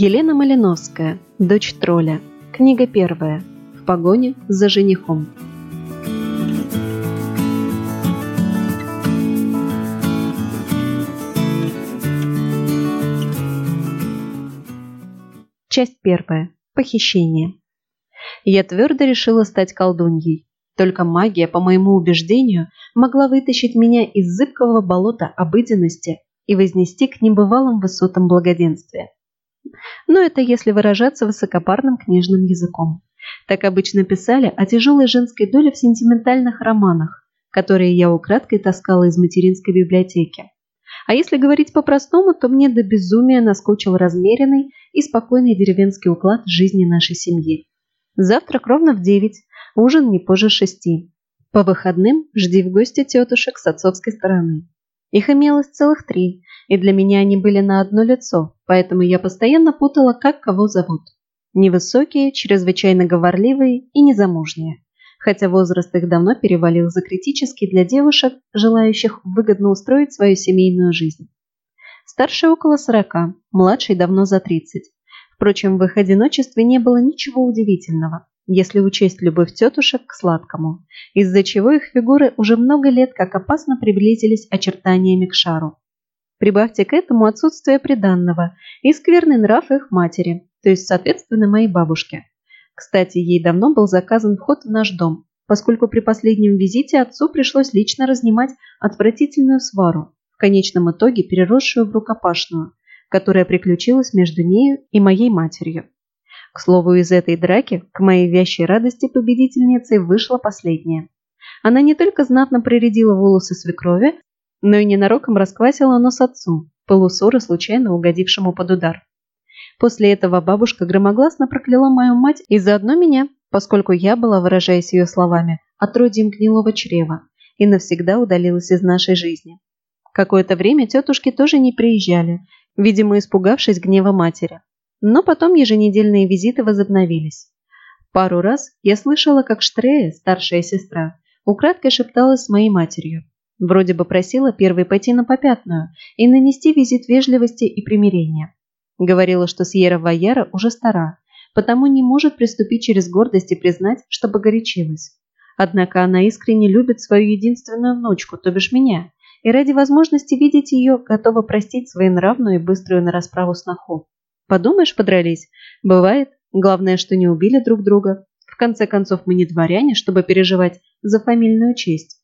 Елена Малиновская, дочь тролля. Книга первая. В погоне за женихом. Часть первая. Похищение. Я твердо решила стать колдуньей. Только магия, по моему убеждению, могла вытащить меня из зыбкого болота обыденности и вознести к небывалым высотам благоденствия. Но это если выражаться высокопарным книжным языком. Так обычно писали о тяжелой женской доле в сентиментальных романах, которые я украдкой таскала из материнской библиотеки. А если говорить по-простому, то мне до безумия наскучил размеренный и спокойный деревенский уклад жизни нашей семьи. Завтрак ровно в девять, ужин не позже шести. По выходным жди в гости тетушек с отцовской стороны. Их имелось целых три, и для меня они были на одно лицо, поэтому я постоянно путала, как кого зовут. Невысокие, чрезвычайно говорливые и незамужние. Хотя возраст их давно перевалил за критический для девушек, желающих выгодно устроить свою семейную жизнь. Старший около сорока, младший давно за тридцать. Впрочем, в их одиночестве не было ничего удивительного, если учесть любовь тетушек к сладкому, из-за чего их фигуры уже много лет как опасно приблизились очертаниями к шару. Прибавьте к этому отсутствие приданного и скверный нрав их матери, то есть, соответственно, моей бабушке. Кстати, ей давно был заказан вход в наш дом, поскольку при последнем визите отцу пришлось лично разнимать отвратительную свару, в конечном итоге переросшую в рукопашную, которая приключилась между нею и моей матерью. К слову, из этой драки, к моей вящей радости, победительницей вышла последняя. Она не только знатно проредила волосы свекрови, но и ненароком расквасила нос отцу, полусоры случайно угодившему под удар. После этого бабушка громогласно прокляла мою мать и заодно меня, поскольку я была, выражаясь ее словами, отродьем гнилого чрева и навсегда удалилась из нашей жизни. Какое-то время тетушки тоже не приезжали, видимо, испугавшись гнева матери. Но потом еженедельные визиты возобновились. Пару раз я слышала, как Штрея, старшая сестра, украдкой шепталась с моей матерью. Вроде бы просила первой пойти на попятную и нанести визит вежливости и примирения. Говорила, что Сьерра Ваяра уже стара, потому не может приступить через гордость и признать, что погорячилась. Однако она искренне любит свою единственную внучку, то бишь меня, и ради возможности видеть ее готова простить своенравную и быструю на расправу сноху. Подумаешь, подрались. Бывает. Главное, что не убили друг друга. В конце концов, мы не дворяне, чтобы переживать за фамильную честь.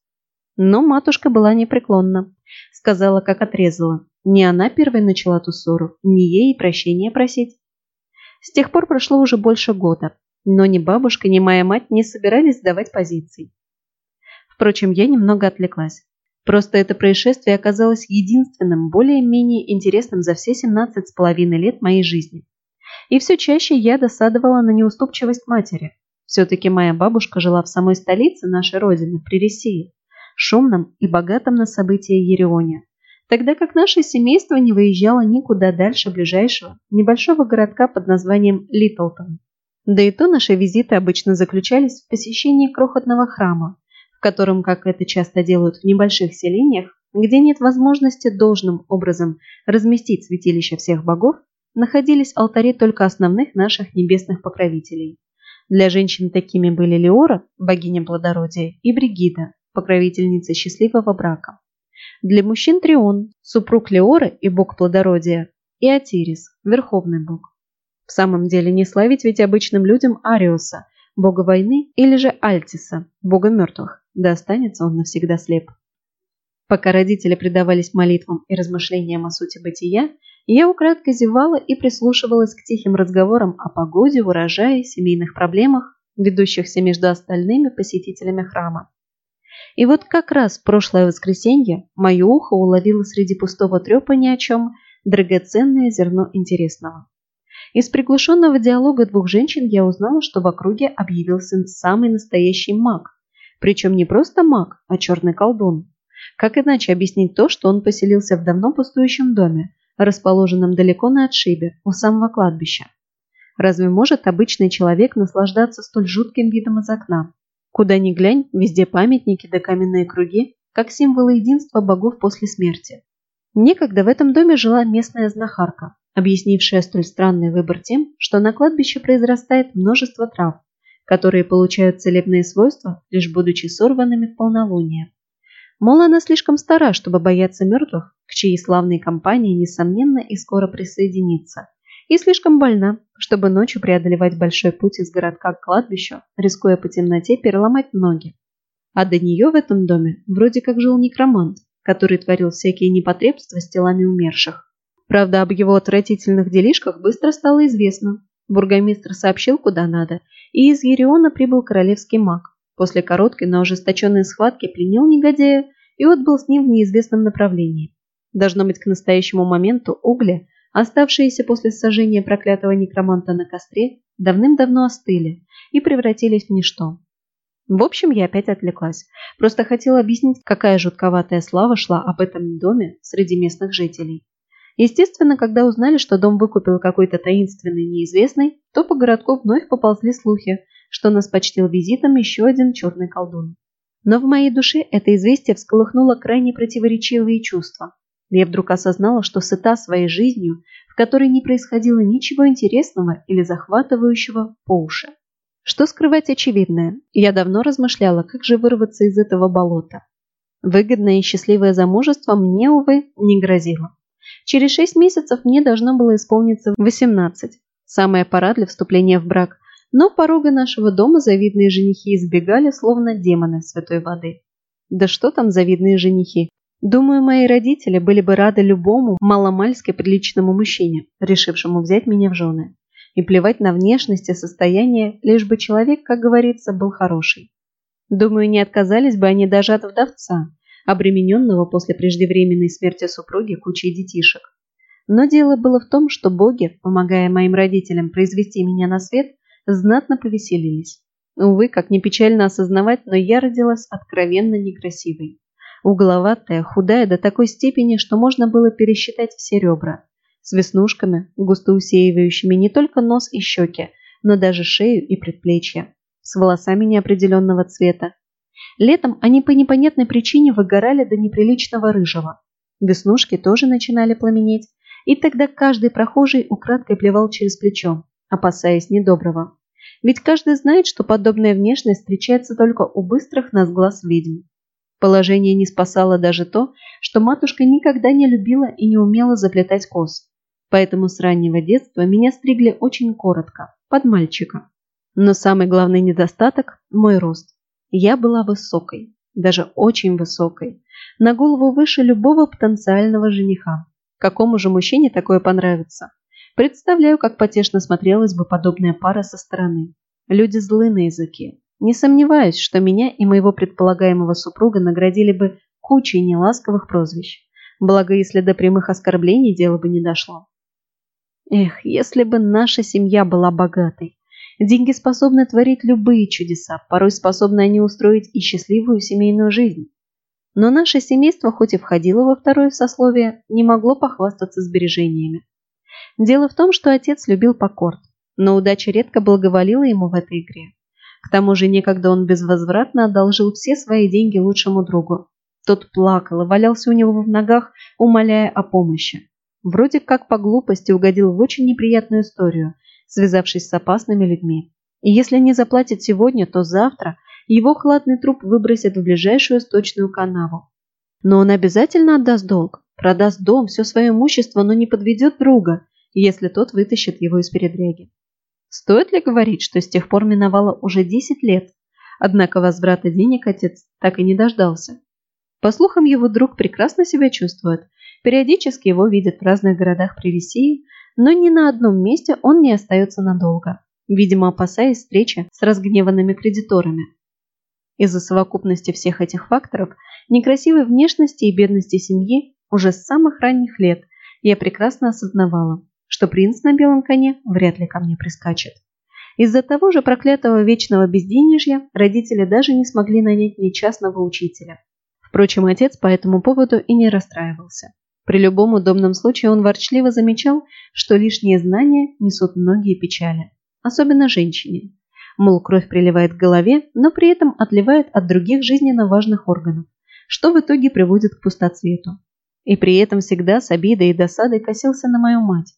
Но матушка была непреклонна. Сказала, как отрезала. Не она первой начала ту ссору, не ей прощения просить. С тех пор прошло уже больше года, но ни бабушка, ни моя мать не собирались сдавать позиций. Впрочем, я немного отвлеклась. Просто это происшествие оказалось единственным, более-менее интересным за все 17 с половиной лет моей жизни. И все чаще я досадовала на неуступчивость матери. Все-таки моя бабушка жила в самой столице нашей родины, при Ресии, шумном и богатом на события Ерионе, тогда как наше семейство не выезжало никуда дальше ближайшего небольшого городка под названием Литлтон. Да и то наши визиты обычно заключались в посещении крохотного храма, котором, как это часто делают в небольших селениях, где нет возможности должным образом разместить святилища всех богов, находились алтари только основных наших небесных покровителей. Для женщин такими были Леора, богиня плодородия, и Бригида, покровительница счастливого брака. Для мужчин Трион, супруг Леоры и бог плодородия, и Атирис, верховный бог. В самом деле не славить ведь обычным людям Ариуса, бога войны, или же Альтиса, бога мертвых да останется он навсегда слеп. Пока родители предавались молитвам и размышлениям о сути бытия, я украдкой зевала и прислушивалась к тихим разговорам о погоде, урожае, семейных проблемах, ведущихся между остальными посетителями храма. И вот как раз в прошлое воскресенье мое ухо уловило среди пустого трепа ни о чем драгоценное зерно интересного. Из приглушенного диалога двух женщин я узнала, что в округе объявился самый настоящий маг, причем не просто маг, а черный колдун. Как иначе объяснить то, что он поселился в давно пустующем доме, расположенном далеко на отшибе, у самого кладбища? Разве может обычный человек наслаждаться столь жутким видом из окна? Куда ни глянь, везде памятники да каменные круги, как символы единства богов после смерти. Некогда в этом доме жила местная знахарка, объяснившая столь странный выбор тем, что на кладбище произрастает множество трав, которые получают целебные свойства, лишь будучи сорванными в полнолуние. Мол, она слишком стара, чтобы бояться мертвых, к чьей славной компании, несомненно, и скоро присоединится, и слишком больна, чтобы ночью преодолевать большой путь из городка к кладбищу, рискуя по темноте переломать ноги. А до нее в этом доме вроде как жил некромант, который творил всякие непотребства с телами умерших. Правда, об его отвратительных делишках быстро стало известно. Бургомистр сообщил, куда надо, и из Ериона прибыл королевский маг. После короткой, но ожесточенной схватки пленил негодяя и отбыл с ним в неизвестном направлении. Должно быть, к настоящему моменту угли, оставшиеся после сожжения проклятого некроманта на костре, давным-давно остыли и превратились в ничто. В общем, я опять отвлеклась. Просто хотела объяснить, какая жутковатая слава шла об этом доме среди местных жителей. Естественно, когда узнали, что дом выкупил какой-то таинственный неизвестный, то по городку вновь поползли слухи, что нас почтил визитом еще один черный колдун. Но в моей душе это известие всколыхнуло крайне противоречивые чувства. Я вдруг осознала, что сыта своей жизнью, в которой не происходило ничего интересного или захватывающего по уши. Что скрывать очевидное, я давно размышляла, как же вырваться из этого болота. Выгодное и счастливое замужество мне, увы, не грозило. Через шесть месяцев мне должно было исполниться 18. Самая пора для вступления в брак. Но порога нашего дома завидные женихи избегали, словно демоны святой воды. Да что там завидные женихи? Думаю, мои родители были бы рады любому маломальски приличному мужчине, решившему взять меня в жены. И плевать на внешность и состояние, лишь бы человек, как говорится, был хороший. Думаю, не отказались бы они даже от вдовца, обремененного после преждевременной смерти супруги кучей детишек. Но дело было в том, что боги, помогая моим родителям произвести меня на свет, знатно повеселились. Увы, как не печально осознавать, но я родилась откровенно некрасивой. Угловатая, худая до такой степени, что можно было пересчитать все ребра. С веснушками, густо усеивающими не только нос и щеки, но даже шею и предплечья. С волосами неопределенного цвета, Летом они по непонятной причине выгорали до неприличного рыжего. Веснушки тоже начинали пламенеть, и тогда каждый прохожий украдкой плевал через плечо, опасаясь недоброго. Ведь каждый знает, что подобная внешность встречается только у быстрых на глаз ведьм. Положение не спасало даже то, что матушка никогда не любила и не умела заплетать кос. Поэтому с раннего детства меня стригли очень коротко, под мальчика. Но самый главный недостаток – мой рост. Я была высокой, даже очень высокой, на голову выше любого потенциального жениха. Какому же мужчине такое понравится? Представляю, как потешно смотрелась бы подобная пара со стороны. Люди злы на языке. Не сомневаюсь, что меня и моего предполагаемого супруга наградили бы кучей неласковых прозвищ. Благо, если до прямых оскорблений дело бы не дошло. Эх, если бы наша семья была богатой. Деньги способны творить любые чудеса, порой способны они устроить и счастливую семейную жизнь. Но наше семейство, хоть и входило во второе сословие, не могло похвастаться сбережениями. Дело в том, что отец любил покорт, но удача редко благоволила ему в этой игре. К тому же некогда он безвозвратно одолжил все свои деньги лучшему другу. Тот плакал и валялся у него в ногах, умоляя о помощи. Вроде как по глупости угодил в очень неприятную историю, связавшись с опасными людьми. И если не заплатит сегодня, то завтра его хладный труп выбросят в ближайшую сточную канаву. Но он обязательно отдаст долг, продаст дом, все свое имущество, но не подведет друга, если тот вытащит его из передряги. Стоит ли говорить, что с тех пор миновало уже 10 лет, однако возврата денег отец так и не дождался. По слухам, его друг прекрасно себя чувствует, периодически его видят в разных городах при России, но ни на одном месте он не остается надолго, видимо опасаясь встречи с разгневанными кредиторами. Из-за совокупности всех этих факторов, некрасивой внешности и бедности семьи, уже с самых ранних лет я прекрасно осознавала, что принц на белом коне вряд ли ко мне прискачет. Из-за того же проклятого вечного безденежья родители даже не смогли нанять мне частного учителя. Впрочем, отец по этому поводу и не расстраивался. При любом удобном случае он ворчливо замечал, что лишние знания несут многие печали, особенно женщине. Мол, кровь приливает к голове, но при этом отливает от других жизненно важных органов, что в итоге приводит к пустоцвету. И при этом всегда с обидой и досадой косился на мою мать.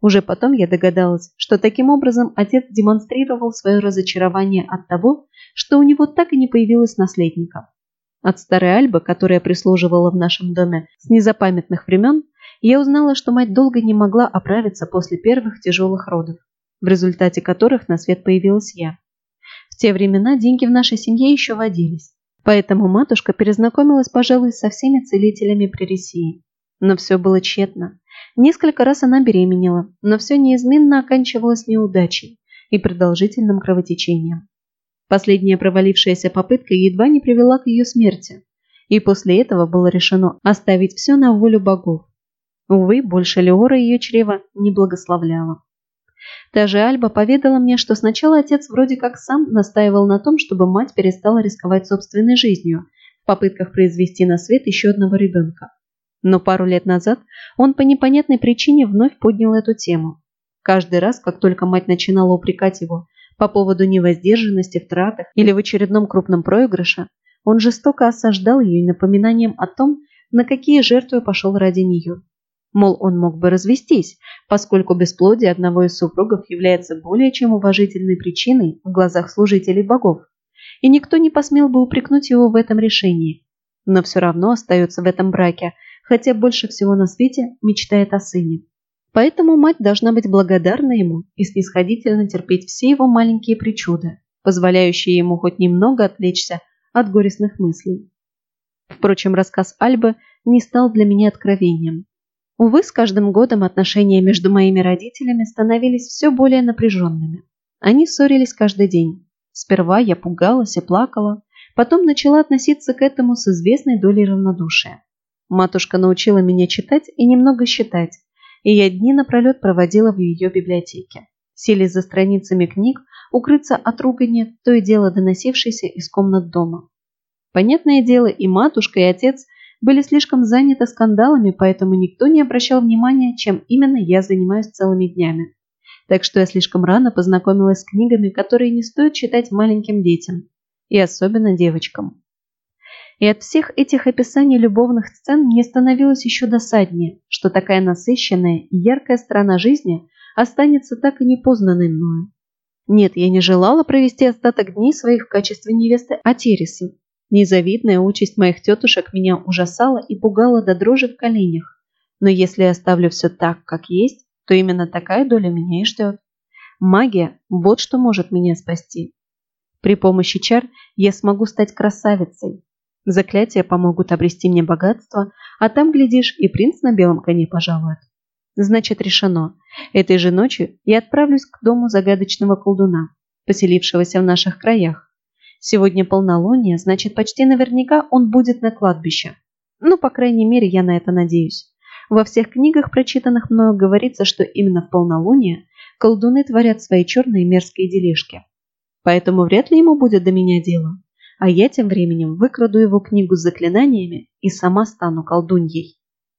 Уже потом я догадалась, что таким образом отец демонстрировал свое разочарование от того, что у него так и не появилось наследника. От старой Альбы, которая прислуживала в нашем доме с незапамятных времен, я узнала, что мать долго не могла оправиться после первых тяжелых родов, в результате которых на свет появилась я. В те времена деньги в нашей семье еще водились, поэтому матушка перезнакомилась, пожалуй, со всеми целителями при Ресии. Но все было тщетно. Несколько раз она беременела, но все неизменно оканчивалось неудачей и продолжительным кровотечением. Последняя провалившаяся попытка едва не привела к ее смерти, и после этого было решено оставить все на волю богов. Увы, больше Леора ее чрева не благословляла. Та же Альба поведала мне, что сначала отец вроде как сам настаивал на том, чтобы мать перестала рисковать собственной жизнью в попытках произвести на свет еще одного ребенка. Но пару лет назад он по непонятной причине вновь поднял эту тему. Каждый раз, как только мать начинала упрекать его по поводу невоздержанности в тратах или в очередном крупном проигрыше, он жестоко осаждал ее напоминанием о том, на какие жертвы пошел ради нее. Мол, он мог бы развестись, поскольку бесплодие одного из супругов является более чем уважительной причиной в глазах служителей богов, и никто не посмел бы упрекнуть его в этом решении. Но все равно остается в этом браке – хотя больше всего на свете мечтает о сыне. Поэтому мать должна быть благодарна ему и снисходительно терпеть все его маленькие причуды, позволяющие ему хоть немного отвлечься от горестных мыслей. Впрочем, рассказ Альбы не стал для меня откровением. Увы, с каждым годом отношения между моими родителями становились все более напряженными. Они ссорились каждый день. Сперва я пугалась и плакала, потом начала относиться к этому с известной долей равнодушия. Матушка научила меня читать и немного считать, и я дни напролет проводила в ее библиотеке. Сели за страницами книг, укрыться от ругани, то и дело доносившейся из комнат дома. Понятное дело, и матушка, и отец были слишком заняты скандалами, поэтому никто не обращал внимания, чем именно я занимаюсь целыми днями. Так что я слишком рано познакомилась с книгами, которые не стоит читать маленьким детям, и особенно девочкам. И от всех этих описаний любовных сцен мне становилось еще досаднее, что такая насыщенная и яркая сторона жизни останется так и не познанной мною. Нет, я не желала провести остаток дней своих в качестве невесты Атерисы. Незавидная участь моих тетушек меня ужасала и пугала до дрожи в коленях. Но если я оставлю все так, как есть, то именно такая доля меня и ждет. Магия – вот что может меня спасти. При помощи чар я смогу стать красавицей, Заклятия помогут обрести мне богатство, а там, глядишь, и принц на белом коне пожалует. Значит, решено. Этой же ночью я отправлюсь к дому загадочного колдуна, поселившегося в наших краях. Сегодня полнолуние, значит, почти наверняка он будет на кладбище. Ну, по крайней мере, я на это надеюсь. Во всех книгах, прочитанных мною, говорится, что именно в полнолуние колдуны творят свои черные мерзкие делишки. Поэтому вряд ли ему будет до меня дело а я тем временем выкраду его книгу с заклинаниями и сама стану колдуньей.